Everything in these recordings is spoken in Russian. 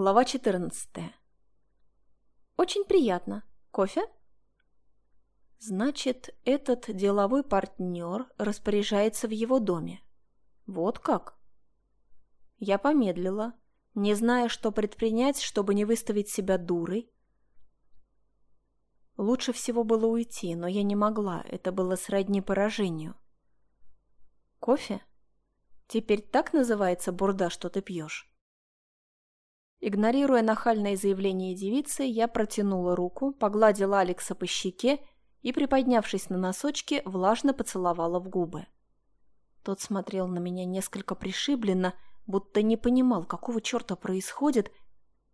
Глава 14. Очень приятно. Кофе? Значит, этот деловой партнер распоряжается в его доме. Вот как? Я помедлила, не зная, что предпринять, чтобы не выставить себя дурой. Лучше всего было уйти, но я не могла, это было сродни поражению. Кофе? Теперь так называется бурда, что ты пьешь? Игнорируя нахальное заявление девицы, я протянула руку, погладила Алекса по щеке и, приподнявшись на носочки, влажно поцеловала в губы. Тот смотрел на меня несколько пришибленно, будто не понимал, какого черта происходит,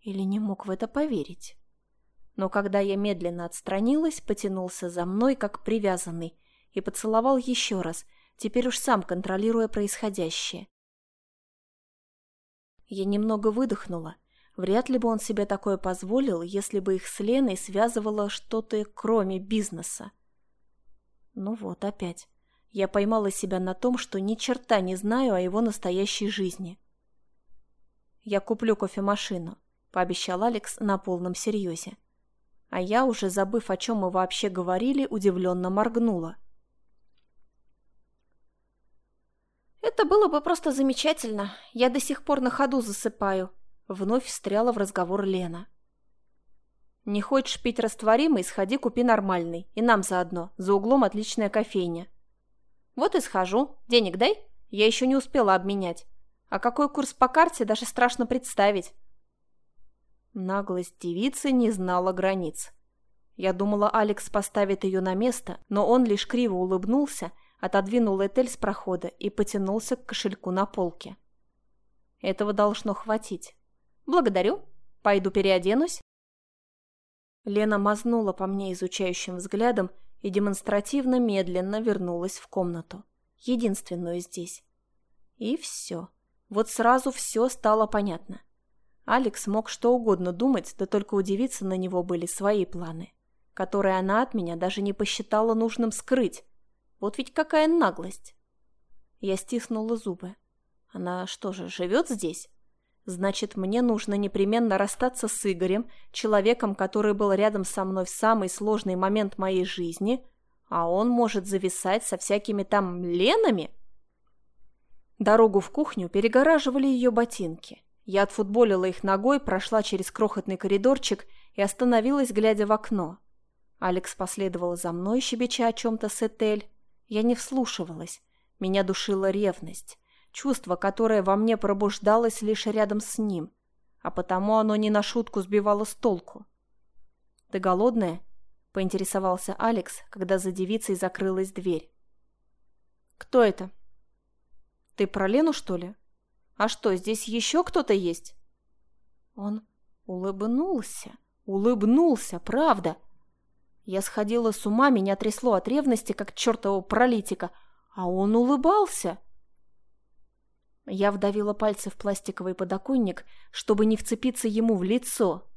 или не мог в это поверить. Но когда я медленно отстранилась, потянулся за мной, как привязанный, и поцеловал еще раз, теперь уж сам контролируя происходящее. Я немного выдохнула, Вряд ли бы он себе такое позволил, если бы их с Леной связывало что-то кроме бизнеса. Ну вот, опять. Я поймала себя на том, что ни черта не знаю о его настоящей жизни. «Я куплю кофемашину», — пообещал Алекс на полном серьезе. А я, уже забыв, о чем мы вообще говорили, удивленно моргнула. «Это было бы просто замечательно. Я до сих пор на ходу засыпаю», Вновь встряла в разговор Лена. «Не хочешь пить растворимый, сходи купи нормальный. И нам заодно. За углом отличная кофейня». «Вот и схожу. Денег дай?» Я еще не успела обменять. А какой курс по карте, даже страшно представить. Наглость девицы не знала границ. Я думала, Алекс поставит ее на место, но он лишь криво улыбнулся, отодвинул Этель с прохода и потянулся к кошельку на полке. Этого должно хватить. «Благодарю. Пойду переоденусь». Лена мазнула по мне изучающим взглядом и демонстративно медленно вернулась в комнату. Единственную здесь. И все. Вот сразу все стало понятно. Алекс мог что угодно думать, да только удивиться на него были свои планы, которые она от меня даже не посчитала нужным скрыть. Вот ведь какая наглость. Я стиснула зубы. Она что же, живет здесь? Значит, мне нужно непременно расстаться с Игорем, человеком, который был рядом со мной в самый сложный момент моей жизни, а он может зависать со всякими там Ленами? Дорогу в кухню перегораживали ее ботинки. Я отфутболила их ногой, прошла через крохотный коридорчик и остановилась, глядя в окно. Алекс последовала за мной, щебеча о чем-то с Этель. Я не вслушивалась. Меня душила ревность чувство, которое во мне пробуждалось лишь рядом с ним, а потому оно не на шутку сбивало с толку. «Ты голодная?» – поинтересовался Алекс, когда за девицей закрылась дверь. «Кто это?» «Ты про Лену, что ли? А что, здесь еще кто-то есть?» Он улыбнулся, улыбнулся, правда. Я сходила с ума, меня трясло от ревности, как чертового паралитика, а он улыбался. Я вдавила пальцы в пластиковый подоконник, чтобы не вцепиться ему в лицо.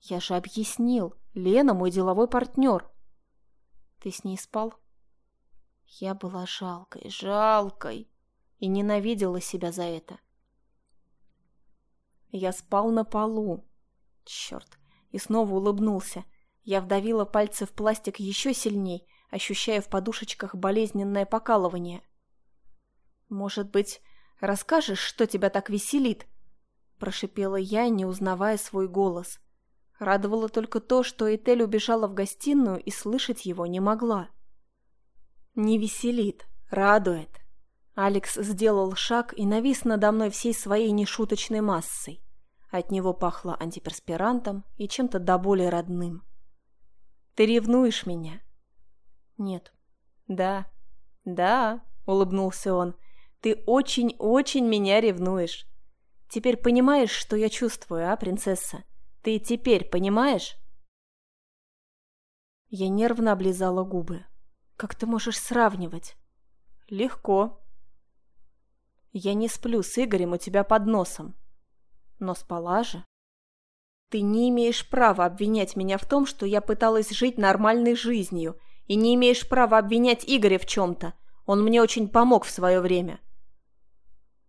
Я же объяснил, Лена мой деловой партнер. Ты с ней спал? Я была жалкой, жалкой и ненавидела себя за это. Я спал на полу. Черт. И снова улыбнулся. Я вдавила пальцы в пластик еще сильней, ощущая в подушечках болезненное покалывание. Может быть, расскажешь, что тебя так веселит?» Прошипела я, не узнавая свой голос. Радовало только то, что Этель убежала в гостиную и слышать его не могла. «Не веселит, радует». Алекс сделал шаг и навис надо мной всей своей нешуточной массой. От него пахло антиперспирантом и чем-то до боли родным. «Ты ревнуешь меня?» «Нет». «Да». «Да», — улыбнулся он, — ты очень-очень меня ревнуешь. Теперь понимаешь, что я чувствую, а, принцесса? Ты теперь понимаешь?» Я нервно облизала губы. «Как ты можешь сравнивать?» «Легко». «Я не сплю с Игорем у тебя под носом». «Но спала же». «Ты не имеешь права обвинять меня в том, что я пыталась жить нормальной жизнью, и не имеешь права обвинять Игоря в чем-то. Он мне очень помог в свое время».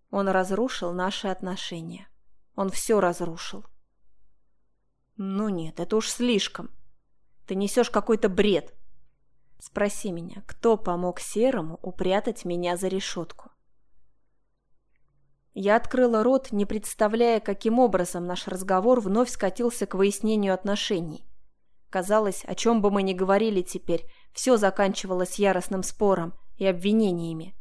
Он разрушил наши отношения. Он все разрушил. Ну нет, это уж слишком. Ты несешь какой-то бред. Спроси меня, кто помог Серому упрятать меня за решетку? Я открыла рот, не представляя, каким образом наш разговор вновь скатился к выяснению отношений. Казалось, о чем бы мы ни говорили теперь, все заканчивалось яростным спором и обвинениями.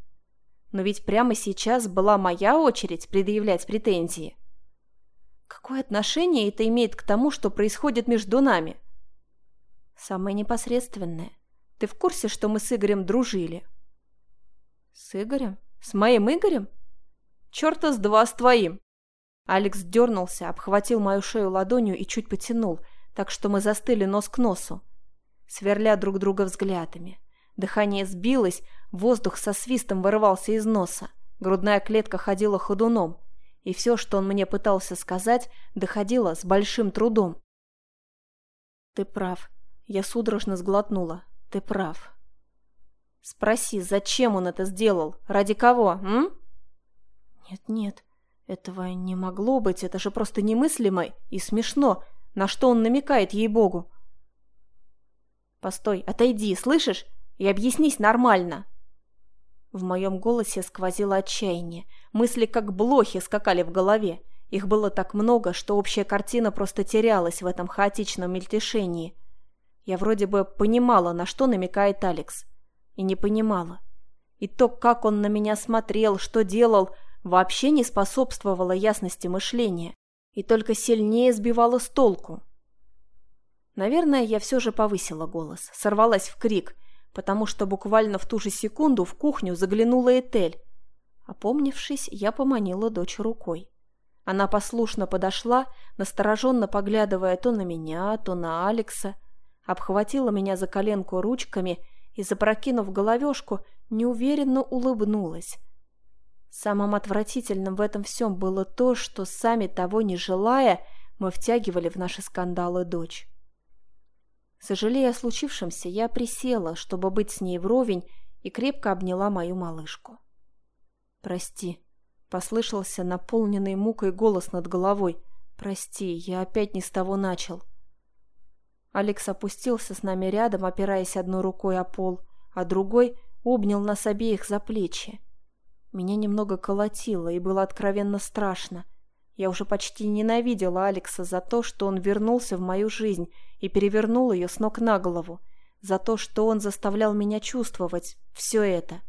Но ведь прямо сейчас была моя очередь предъявлять претензии. Какое отношение это имеет к тому, что происходит между нами? Самое непосредственное. Ты в курсе, что мы с Игорем дружили? С Игорем? С моим Игорем? Черта с два с твоим. Алекс дернулся, обхватил мою шею ладонью и чуть потянул, так что мы застыли нос к носу, сверля друг друга взглядами. Дыхание сбилось, воздух со свистом вырывался из носа, грудная клетка ходила ходуном, и все, что он мне пытался сказать, доходило с большим трудом. «Ты прав», — я судорожно сглотнула. «Ты прав». «Спроси, зачем он это сделал? Ради кого, м?» «Нет-нет, этого не могло быть, это же просто немыслимо и смешно. На что он намекает, ей-богу?» «Постой, отойди, слышишь? И объяснись нормально!» В моем голосе сквозило отчаяние. Мысли как блохи скакали в голове. Их было так много, что общая картина просто терялась в этом хаотичном мельтешении. Я вроде бы понимала, на что намекает Алекс. И не понимала. И то, как он на меня смотрел, что делал, вообще не способствовало ясности мышления. И только сильнее сбивало с толку. Наверное, я все же повысила голос, сорвалась в крик – потому что буквально в ту же секунду в кухню заглянула Этель. Опомнившись, я поманила дочь рукой. Она послушно подошла, настороженно поглядывая то на меня, то на Алекса, обхватила меня за коленку ручками и, запрокинув головешку, неуверенно улыбнулась. Самым отвратительным в этом всем было то, что, сами того не желая, мы втягивали в наши скандалы дочь. Сожалея о случившемся, я присела, чтобы быть с ней вровень, и крепко обняла мою малышку. «Прости», — послышался наполненный мукой голос над головой. «Прости, я опять не с того начал». Алекс опустился с нами рядом, опираясь одной рукой о пол, а другой обнял нас обеих за плечи. Меня немного колотило, и было откровенно страшно. Я уже почти ненавидела Алекса за то, что он вернулся в мою жизнь и перевернул ее с ног на голову, за то, что он заставлял меня чувствовать все это.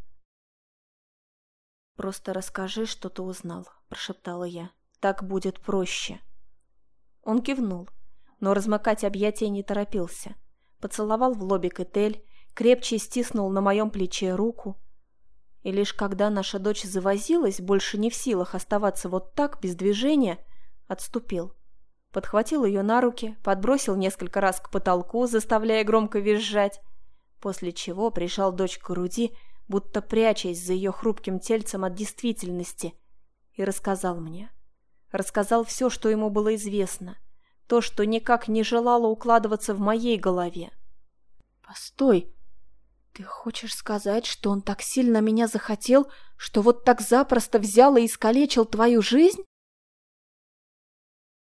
«Просто расскажи, что ты узнал», – прошептала я. «Так будет проще». Он кивнул, но размыкать объятия не торопился. Поцеловал в лобик Этель, крепче стиснул на моем плече руку. И лишь когда наша дочь завозилась, больше не в силах оставаться вот так, без движения, отступил подхватил ее на руки, подбросил несколько раз к потолку, заставляя громко визжать, после чего прижал дочь к груди, будто прячась за ее хрупким тельцем от действительности, и рассказал мне. Рассказал все, что ему было известно, то, что никак не желало укладываться в моей голове. «Постой!» «Ты хочешь сказать, что он так сильно меня захотел, что вот так запросто взял и искалечил твою жизнь?»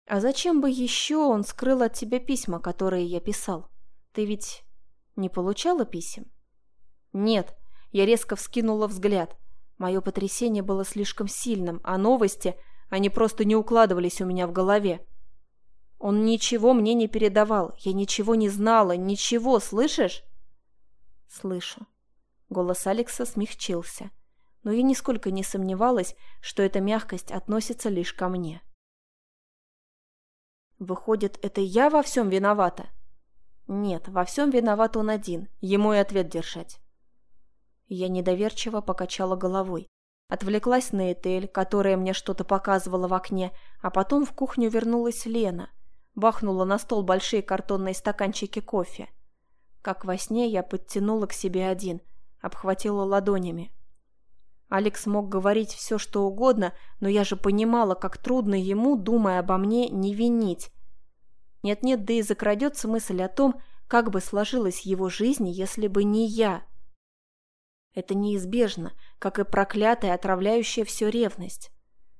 А зачем бы еще он скрыл от тебя письма, которые я писал? Ты ведь не получала писем? Нет. Я резко вскинула взгляд. Мое потрясение было слишком сильным, а новости, они просто не укладывались у меня в голове. Он ничего мне не передавал, я ничего не знала, ничего, слышишь? Слышу. Голос Алекса смягчился, но я нисколько не сомневалась, что эта мягкость относится лишь ко мне. Выходит, это я во всем виновата? Нет, во всем виноват он один, ему и ответ держать. Я недоверчиво покачала головой. Отвлеклась на Этель, которая мне что-то показывала в окне, а потом в кухню вернулась Лена. Бахнула на стол большие картонные стаканчики кофе. Как во сне я подтянула к себе один, обхватила ладонями. Алекс мог говорить все, что угодно, но я же понимала, как трудно ему, думая обо мне, не винить. Нет-нет, да и закрадется мысль о том, как бы сложилась его жизнь, если бы не я. Это неизбежно, как и проклятая, отравляющая все ревность.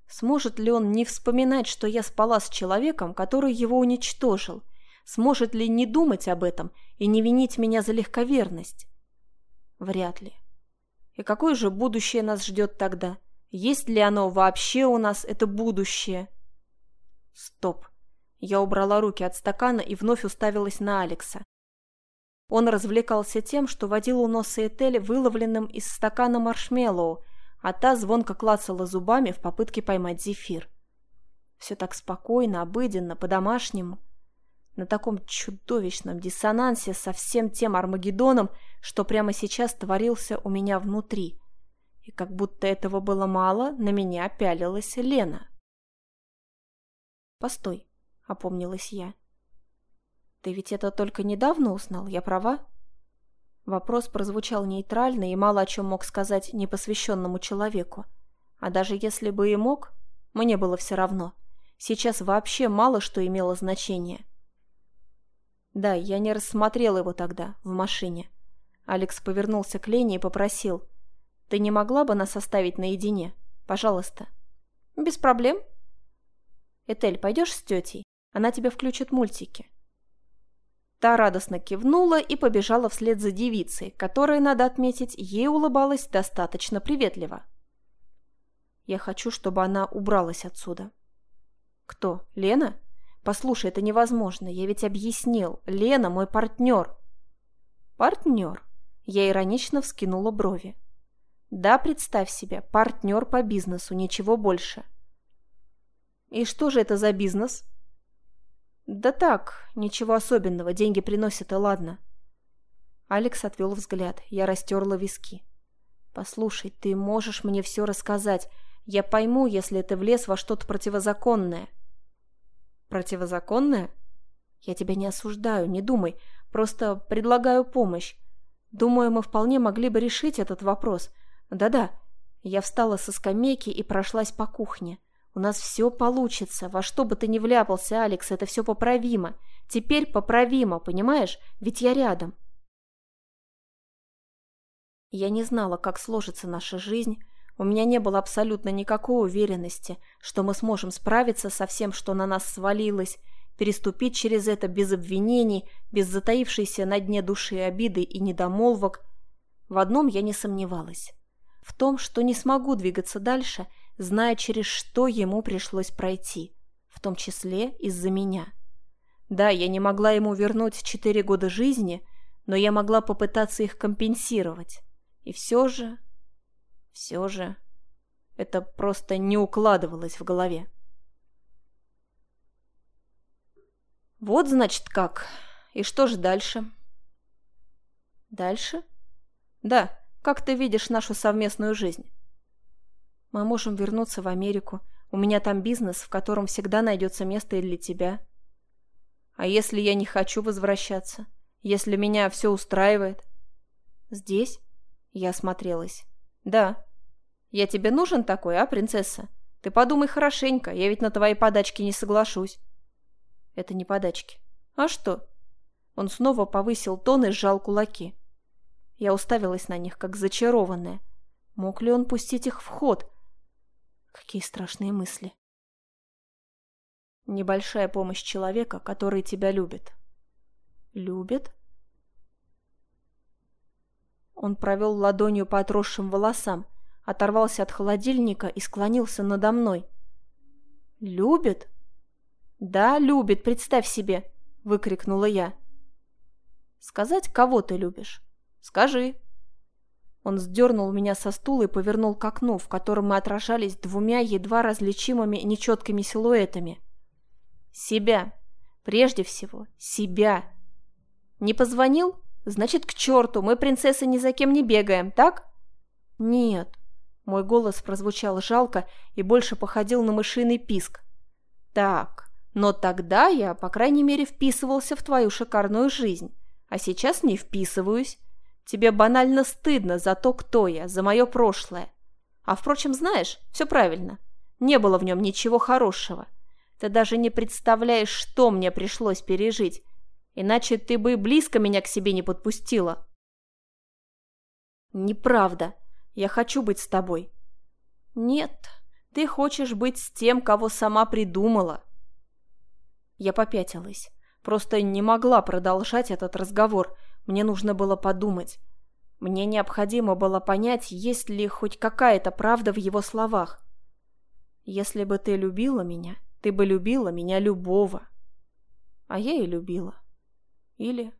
Сможет ли он не вспоминать, что я спала с человеком, который его уничтожил? Сможет ли не думать об этом и не винить меня за легковерность? Вряд ли. И какое же будущее нас ждет тогда? Есть ли оно вообще у нас, это будущее? Стоп. Я убрала руки от стакана и вновь уставилась на Алекса. Он развлекался тем, что водил у носа Этели выловленным из стакана маршмеллоу, а та звонко клацала зубами в попытке поймать зефир. Все так спокойно, обыденно, по-домашнему. На таком чудовищном диссонансе со всем тем Армагеддоном, что прямо сейчас творился у меня внутри. И как будто этого было мало, на меня пялилась Лена. «Постой», — опомнилась я. «Ты ведь это только недавно узнал, я права?» Вопрос прозвучал нейтрально и мало о чем мог сказать непосвященному человеку. А даже если бы и мог, мне было все равно. Сейчас вообще мало что имело значение. Да, я не рассмотрел его тогда, в машине. Алекс повернулся к Лене и попросил. «Ты не могла бы нас оставить наедине? Пожалуйста». «Без проблем». «Этель, пойдешь с тетей? Она тебе включит мультики». Та радостно кивнула и побежала вслед за девицей, которая, надо отметить, ей улыбалась достаточно приветливо. «Я хочу, чтобы она убралась отсюда». «Кто? Лена?» «Послушай, это невозможно. Я ведь объяснил. Лена мой партнер». «Партнер?» Я иронично вскинула брови. «Да, представь себе, партнер по бизнесу, ничего больше». «И что же это за бизнес?» «Да так, ничего особенного, деньги приносят, и ладно». Алекс отвел взгляд, я растерла виски. «Послушай, ты можешь мне все рассказать. Я пойму, если ты влез во что-то противозаконное». «Противозаконное?» «Я тебя не осуждаю, не думай. Просто предлагаю помощь. Думаю, мы вполне могли бы решить этот вопрос. Да-да». Я встала со скамейки и прошлась по кухне. У нас все получится. Во что бы ты ни вляпался, Алекс, это все поправимо. Теперь поправимо, понимаешь? Ведь я рядом. Я не знала, как сложится наша жизнь. У меня не было абсолютно никакой уверенности, что мы сможем справиться со всем, что на нас свалилось, переступить через это без обвинений, без затаившейся на дне души обиды и недомолвок. В одном я не сомневалась. В том, что не смогу двигаться дальше – зная, через что ему пришлось пройти, в том числе из-за меня. Да, я не могла ему вернуть четыре года жизни, но я могла попытаться их компенсировать. И все же... Все же... Это просто не укладывалось в голове. Вот, значит, как. И что же дальше? Дальше? Да, как ты видишь нашу совместную жизнь? Мы можем вернуться в Америку. У меня там бизнес, в котором всегда найдется место и для тебя. А если я не хочу возвращаться? Если меня все устраивает? Здесь? Я осмотрелась. Да. Я тебе нужен такой, а, принцесса? Ты подумай хорошенько, я ведь на твои подачки не соглашусь. Это не подачки. А что? Он снова повысил тон и сжал кулаки. Я уставилась на них, как зачарованная. Мог ли он пустить их в ход? Какие страшные мысли. Небольшая помощь человека, который тебя любит. Любит? Он провел ладонью по отросшим волосам, оторвался от холодильника и склонился надо мной. «Любит?» «Да, любит, представь себе!» — выкрикнула я. «Сказать, кого ты любишь? Скажи!» Он сдернул меня со стула и повернул к окну, в котором мы отражались двумя едва различимыми нечеткими силуэтами. Себя. Прежде всего, себя. Не позвонил? Значит, к черту, мы, принцессы, ни за кем не бегаем, так? Нет. Мой голос прозвучал жалко и больше походил на мышиный писк. Так, но тогда я, по крайней мере, вписывался в твою шикарную жизнь, а сейчас не вписываюсь. Тебе банально стыдно за то, кто я, за мое прошлое. А впрочем, знаешь, все правильно. Не было в нем ничего хорошего. Ты даже не представляешь, что мне пришлось пережить. Иначе ты бы близко меня к себе не подпустила. Неправда. Я хочу быть с тобой. Нет. Ты хочешь быть с тем, кого сама придумала. Я попятилась. Просто не могла продолжать этот разговор. Мне нужно было подумать. Мне необходимо было понять, есть ли хоть какая-то правда в его словах. Если бы ты любила меня, ты бы любила меня любого. А я и любила. Или